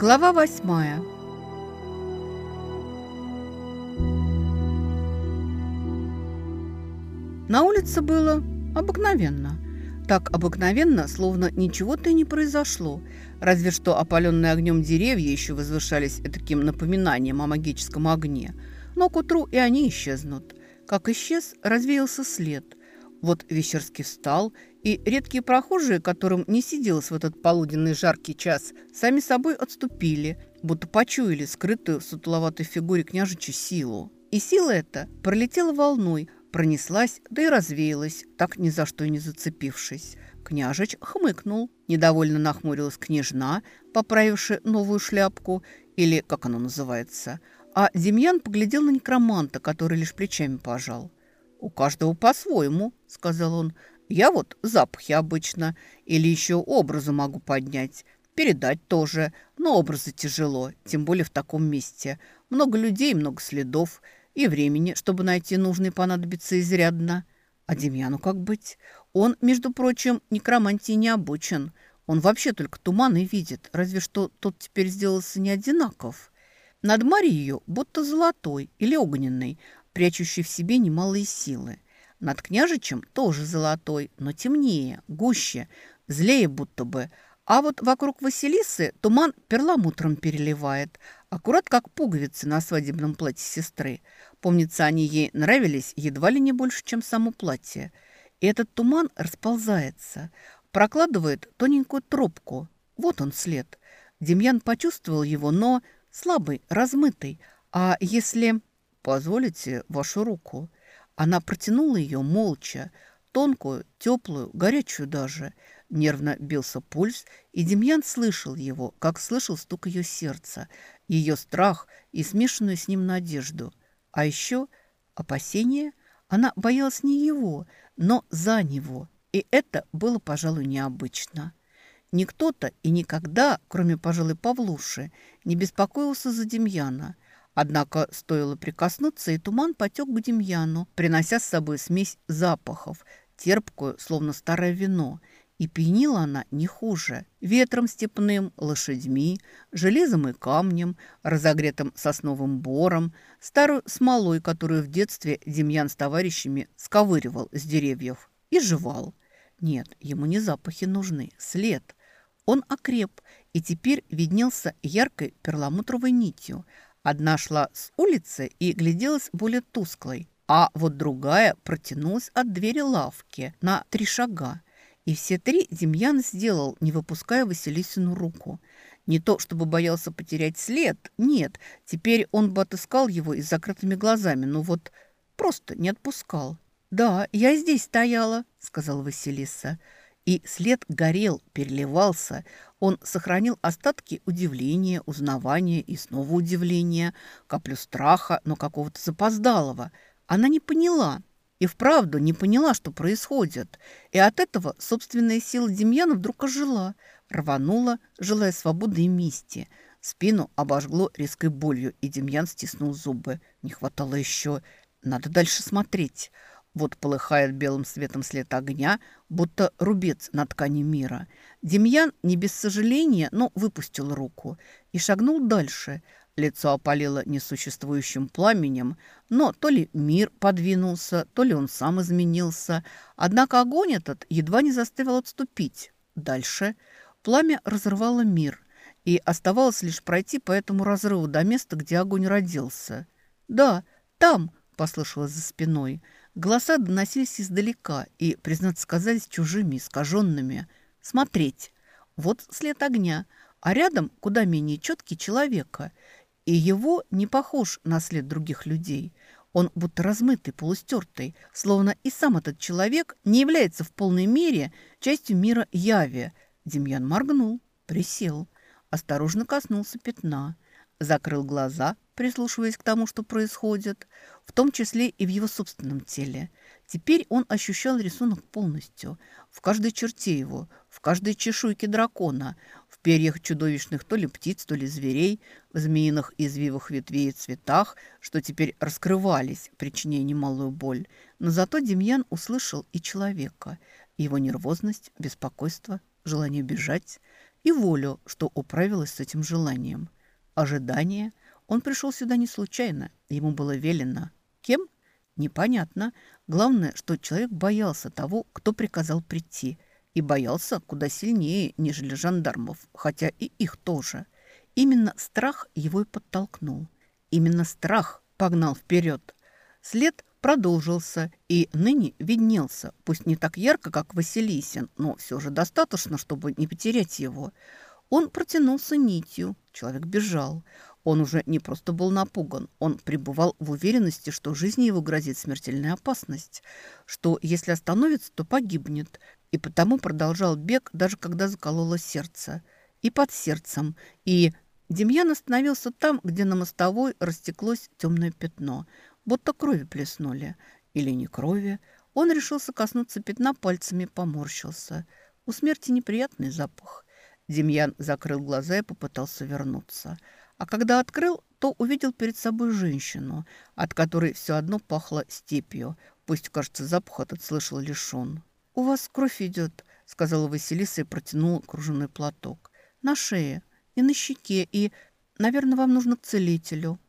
Глава восьмая. На улице было обыкновенно. Так обыкновенно, словно ничего-то и не произошло. Разве что опаленные огнем деревья еще возвышались таким напоминанием о магическом огне. Но к утру и они исчезнут. Как исчез, развеялся след. Вот Вещерский встал и редкие прохожие, которым не сиделось в этот полуденный жаркий час, сами собой отступили, будто почуяли скрытую в сутуловатой фигуре княжича силу. И сила эта пролетела волной, пронеслась, да и развеялась, так ни за что не зацепившись. Княжич хмыкнул. Недовольно нахмурилась княжна, поправивши новую шляпку, или как оно называется. А Демьян поглядел на некроманта, который лишь плечами пожал. «У каждого по-своему», — сказал он. Я вот запахи обычно или еще образы могу поднять. Передать тоже, но образы тяжело, тем более в таком месте. Много людей, много следов. И времени, чтобы найти нужный, понадобится изрядно. А Демьяну как быть? Он, между прочим, некромантии не обучен. Он вообще только туманы видит, разве что тот теперь сделался не одинаков. Над Марией будто золотой или огненный, прячущий в себе немалые силы. Над княжичем тоже золотой, но темнее, гуще, злее будто бы. А вот вокруг Василисы туман перламутром переливает, аккурат как пуговицы на свадебном платье сестры. Помнится, они ей нравились едва ли не больше, чем само платье. И этот туман расползается, прокладывает тоненькую тропку. Вот он след. Демьян почувствовал его, но слабый, размытый. А если... «Позволите вашу руку?» Она протянула ее молча, тонкую, теплую, горячую даже. Нервно бился пульс, и Демьян слышал его, как слышал стук ее сердца, ее страх и смешанную с ним надежду. А еще опасение. Она боялась не его, но за него, и это было, пожалуй, необычно. Никто-то и никогда, кроме, пожалуй, Павлуши, не беспокоился за Демьяна – Однако стоило прикоснуться, и туман потек к Демьяну, принося с собой смесь запахов, терпкую, словно старое вино. И пьянила она не хуже. Ветром степным, лошадьми, железом и камнем, разогретым сосновым бором, старую смолой, которую в детстве Демьян с товарищами сковыривал с деревьев и жевал. Нет, ему не запахи нужны, след. Он окреп и теперь виднелся яркой перламутровой нитью – Одна шла с улицы и гляделась более тусклой, а вот другая протянулась от двери лавки на три шага. И все три Демьян сделал, не выпуская Василисину руку. Не то, чтобы боялся потерять след, нет, теперь он бы отыскал его и с закрытыми глазами, но вот просто не отпускал. «Да, я здесь стояла», — сказала Василиса. И след горел, переливался. Он сохранил остатки удивления, узнавания и снова удивления, каплю страха, но какого-то запоздалого. Она не поняла. И вправду не поняла, что происходит. И от этого собственная сила Демьяна вдруг ожила, рванула, желая свободы и мести. Спину обожгло резкой болью, и Демьян стиснул зубы. Не хватало еще. Надо дальше смотреть. Вот полыхает белым светом след огня, будто рубец на ткани мира. Демьян не без сожаления, но выпустил руку и шагнул дальше. Лицо опалило несуществующим пламенем, но то ли мир подвинулся, то ли он сам изменился. Однако огонь этот едва не заставил отступить. Дальше пламя разрывало мир, и оставалось лишь пройти по этому разрыву до места, где огонь родился. «Да, там!» – послышалось за спиной – Голоса доносились издалека и, признаться, казались чужими, искаженными. Смотреть. Вот след огня, а рядом куда менее четкий человека. И его не похож на след других людей. Он будто размытый, полустертый, словно и сам этот человек не является в полной мере частью мира яви. Демьян моргнул, присел, осторожно коснулся пятна, закрыл глаза, прислушиваясь к тому, что происходит, в том числе и в его собственном теле. Теперь он ощущал рисунок полностью, в каждой черте его, в каждой чешуйке дракона, в перьях чудовищных то ли птиц, то ли зверей, в змеиных извивах ветвей и цветах, что теперь раскрывались, причиняя немалую боль. Но зато Демьян услышал и человека, его нервозность, беспокойство, желание бежать. и волю, что управилась с этим желанием. Ожидание. Он пришел сюда не случайно. Ему было велено. Кем? Непонятно. Главное, что человек боялся того, кто приказал прийти. И боялся куда сильнее, нежели жандармов, хотя и их тоже. Именно страх его и подтолкнул. Именно страх погнал вперед. След продолжился и ныне виднелся, пусть не так ярко, как Василисин, но все же достаточно, чтобы не потерять его. Он протянулся нитью, человек бежал. Он уже не просто был напуган, он пребывал в уверенности, что жизни его грозит смертельная опасность, что если остановится, то погибнет, и потому продолжал бег, даже когда закололо сердце. И под сердцем, и... Демьян остановился там, где на мостовой растеклось темное пятно – будто крови плеснули. Или не крови. Он решился коснуться пятна пальцами, поморщился. У смерти неприятный запах. Демьян закрыл глаза и попытался вернуться. А когда открыл, то увидел перед собой женщину, от которой все одно пахло степью. Пусть, кажется, запах этот слышал лишь он. «У вас кровь идет», — сказала Василиса и протянула кружевной платок. «На шее и на щеке, и, наверное, вам нужно к целителю».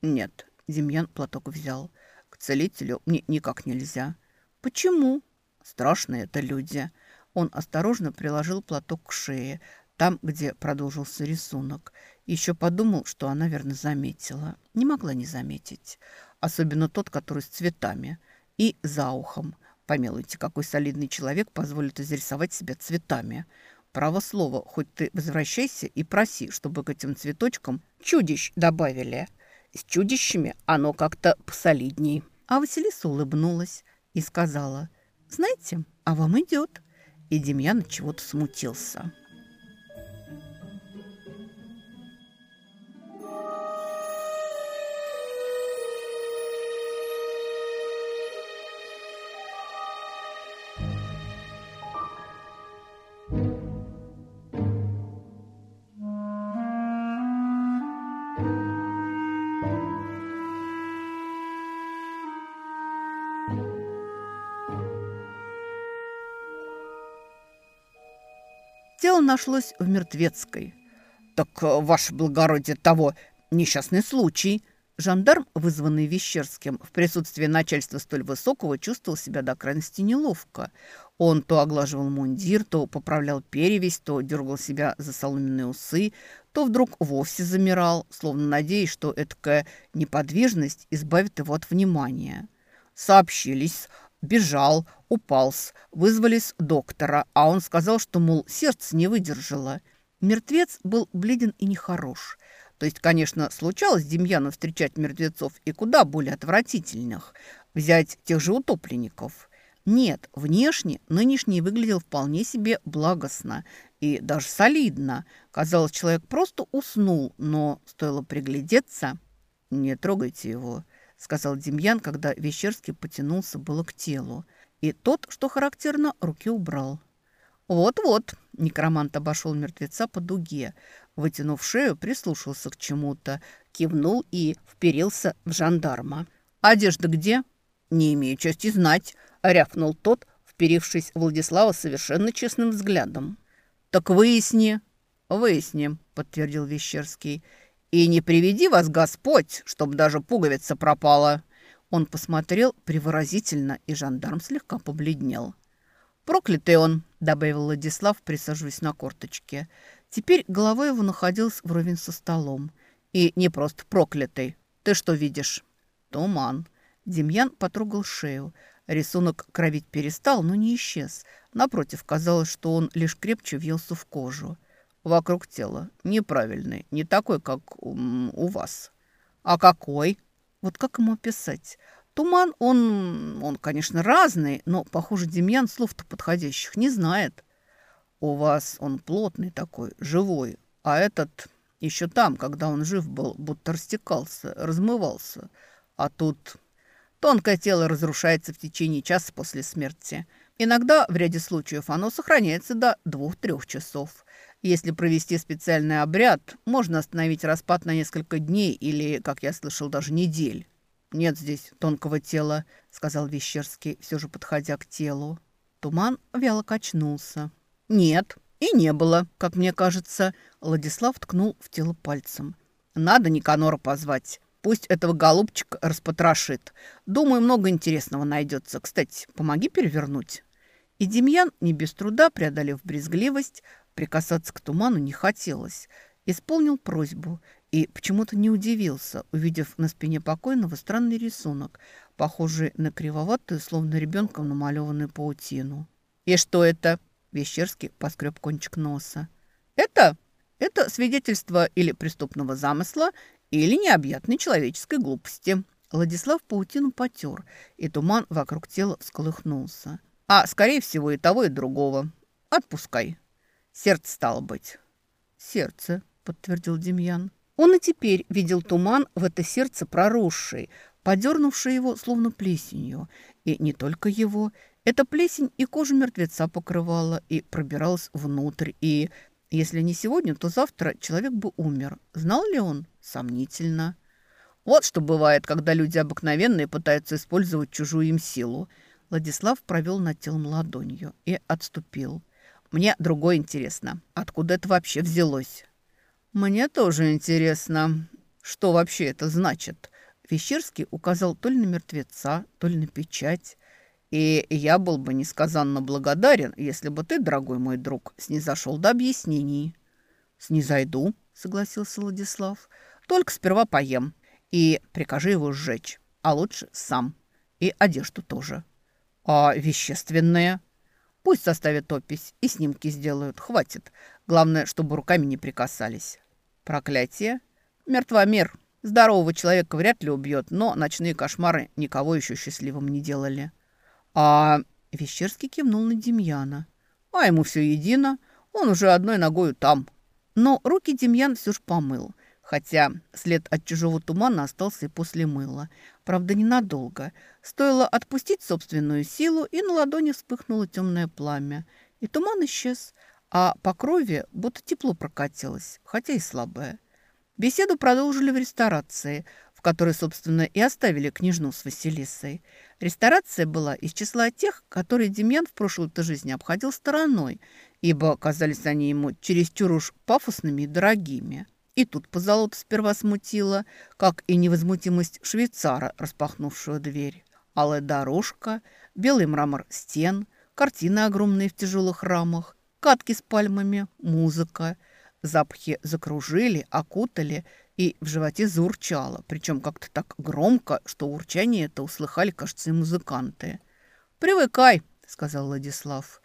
«Нет, Демьян платок взял. К целителю мне никак нельзя. Почему? Страшные это люди. Он осторожно приложил платок к шее, там, где продолжился рисунок. Еще подумал, что она, верно, заметила. Не могла не заметить. Особенно тот, который с цветами. И за ухом. Помилуйте, какой солидный человек позволит изрисовать себя цветами. Право слово, хоть ты возвращайся и проси, чтобы к этим цветочкам чудищ добавили. С чудищами оно как-то посолидней. А Василиса улыбнулась и сказала, «Знаете, а вам идет». И Демьян чего-то смутился. Тело нашлось в мертвецкой. «Так, э, ваше благородие, того несчастный случай!» Жандарм, вызванный Вещерским, в присутствии начальства столь высокого, чувствовал себя до крайности неловко. Он то оглаживал мундир, то поправлял перевесь, то дергал себя за соломенные усы, то вдруг вовсе замирал, словно надеясь, что эта неподвижность избавит его от внимания. Сообщились Бежал, упалс, вызвались доктора, а он сказал, что, мол, сердце не выдержало. Мертвец был бледен и нехорош. То есть, конечно, случалось Демьяну встречать мертвецов и куда более отвратительных. Взять тех же утопленников. Нет, внешне нынешний выглядел вполне себе благостно и даже солидно. Казалось, человек просто уснул, но стоило приглядеться. «Не трогайте его», сказал Демьян, когда Вещерский потянулся было к телу. И тот, что характерно, руки убрал. «Вот-вот», – некромант обошел мертвеца по дуге, вытянув шею, прислушался к чему-то, кивнул и вперился в жандарма. «Одежда где?» «Не имею чести знать», – рявкнул тот, вперившись Владислава совершенно честным взглядом. «Так выясни». «Выясним», – подтвердил Вещерский. «И не приведи вас Господь, чтобы даже пуговица пропала!» Он посмотрел привыразительно, и жандарм слегка побледнел. «Проклятый он!» – добавил Владислав, присаживаясь на корточке. Теперь голова его находилась вровень со столом. «И не просто проклятый. Ты что видишь?» «Туман». Демьян потрогал шею. Рисунок кровить перестал, но не исчез. Напротив, казалось, что он лишь крепче въелся в кожу вокруг тела. Неправильный, не такой, как у вас. А какой? Вот как ему описать? Туман, он, он, конечно, разный, но, похоже, Демьян слов-то подходящих не знает. У вас он плотный такой, живой, а этот еще там, когда он жив был, будто растекался, размывался. А тут тонкое тело разрушается в течение часа после смерти. Иногда, в ряде случаев, оно сохраняется до двух-трех часов. Если провести специальный обряд, можно остановить распад на несколько дней или, как я слышал, даже недель. «Нет здесь тонкого тела», — сказал Вещерский, все же подходя к телу. Туман вяло качнулся. «Нет», И не было, как мне кажется. Владислав ткнул в тело пальцем. Надо Никанора позвать. Пусть этого голубчика распотрошит. Думаю, много интересного найдется. Кстати, помоги перевернуть. И Демьян, не без труда преодолев брезгливость, прикасаться к туману не хотелось, исполнил просьбу и почему-то не удивился, увидев на спине покойного странный рисунок, похожий на кривоватую, словно ребенком намалеванную паутину. «И что это?» – Вещерский поскреб кончик носа. «Это? Это свидетельство или преступного замысла, или необъятной человеческой глупости». Владислав паутину потер, и туман вокруг тела всколыхнулся. «А, скорее всего, и того, и другого. Отпускай. Сердце стало быть». «Сердце», – подтвердил Демьян. Он и теперь видел туман в это сердце проросший, подернувший его словно плесенью. И не только его. Эта плесень и кожу мертвеца покрывала, и пробиралась внутрь, и... Если не сегодня, то завтра человек бы умер. Знал ли он? Сомнительно. Вот что бывает, когда люди обыкновенные пытаются использовать чужую им силу. Владислав провел над телом ладонью и отступил. Мне другое интересно. Откуда это вообще взялось? Мне тоже интересно, что вообще это значит. Вещерский указал то ли на мертвеца, то ли на печать. И я был бы несказанно благодарен, если бы ты, дорогой мой друг, снизошел до объяснений. «Снизойду», — согласился Владислав. «Только сперва поем и прикажи его сжечь, а лучше сам. И одежду тоже. А вещественные?» Пусть составят опись и снимки сделают. Хватит. Главное, чтобы руками не прикасались. Проклятие. Мертвомер. Здорового человека вряд ли убьет, но ночные кошмары никого еще счастливым не делали. А Вещерский кивнул на Демьяна. А ему все едино. Он уже одной ногою там. Но руки Демьян все ж помыл. Хотя след от чужого тумана остался и после мыла. Правда, ненадолго. Стоило отпустить собственную силу, и на ладони вспыхнуло темное пламя. И туман исчез, а по крови будто тепло прокатилось, хотя и слабое. Беседу продолжили в ресторации, в которой, собственно, и оставили княжну с Василисой. Ресторация была из числа тех, которые Демьян в прошлой-то жизни обходил стороной, ибо казались они ему чересчур уж пафосными и дорогими. И тут позолота сперва смутила, как и невозмутимость швейцара, распахнувшего дверь. Алая дорожка, белый мрамор стен, картины огромные в тяжелых рамах, катки с пальмами, музыка. Запахи закружили, окутали, и в животе заурчало, причем как-то так громко, что урчание это услыхали, кажется, и музыканты. «Привыкай», — сказал Владислав.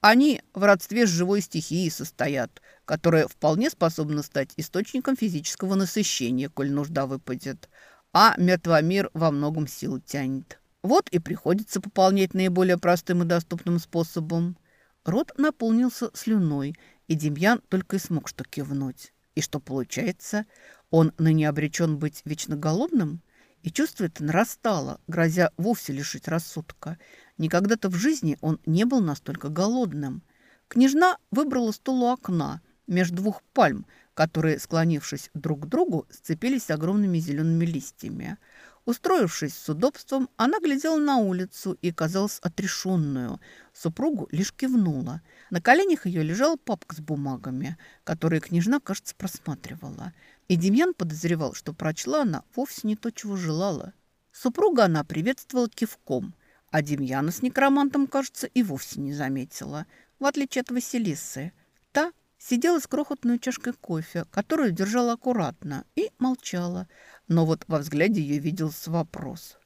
Они в родстве с живой стихией состоят, которая вполне способна стать источником физического насыщения, коль нужда выпадет. А мертвомир во многом силу тянет. Вот и приходится пополнять наиболее простым и доступным способом. Рот наполнился слюной, и Демьян только и смог что кивнуть. И что получается? Он ныне обречен быть вечно голодным? И чувство это нарастало, грозя вовсе лишить рассудка. Никогда-то в жизни он не был настолько голодным. Княжна выбрала стул у окна между двух пальм, которые, склонившись друг к другу, сцепились огромными зелеными листьями. Устроившись с удобством, она глядела на улицу и казалась отрешенную. Супругу лишь кивнула. На коленях ее лежала папка с бумагами, которые княжна, кажется, просматривала. И Демьян подозревал, что прочла она вовсе не то, чего желала. Супруга она приветствовала кивком, а Демьяна с некромантом, кажется, и вовсе не заметила, в отличие от Василисы. Та сидела с крохотной чашкой кофе, которую держала аккуратно, и молчала. Но вот во взгляде ее виделся вопрос.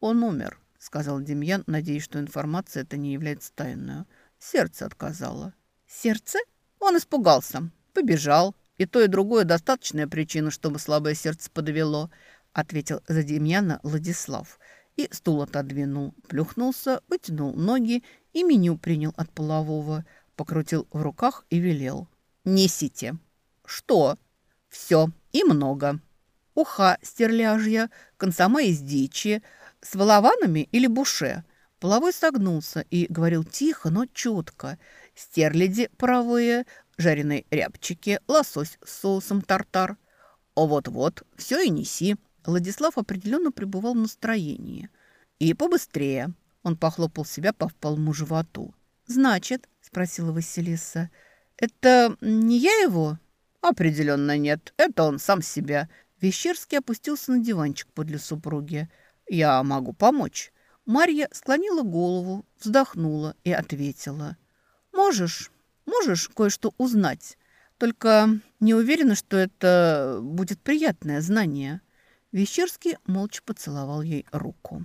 «Он умер», — сказал Демьян, надеясь, что информация эта не является тайной. Сердце отказало. «Сердце?» Он испугался, побежал, и то, и другое достаточная причина, чтобы слабое сердце подвело, ответил за Демьяна Владислав. И стул отодвинул, плюхнулся, вытянул ноги и меню принял от полового, покрутил в руках и велел. «Несите». «Что?» «Все и много. Уха стерляжья, консома из дичи, с волованами или буше». Половой согнулся и говорил тихо, но четко. Стерляди паровые, жареные рябчики, лосось с соусом тартар. О, вот-вот, все и неси. Владислав определенно пребывал в настроении. И побыстрее. Он похлопал себя по вполму животу. «Значит?» – спросила Василиса. Это не я его?» «Определенно нет. Это он сам себя». Вещерский опустился на диванчик подле супруги. «Я могу помочь». Марья склонила голову, вздохнула и ответила. «Можешь, можешь кое-что узнать. Только не уверена, что это будет приятное знание». Вещерский молча поцеловал ей руку.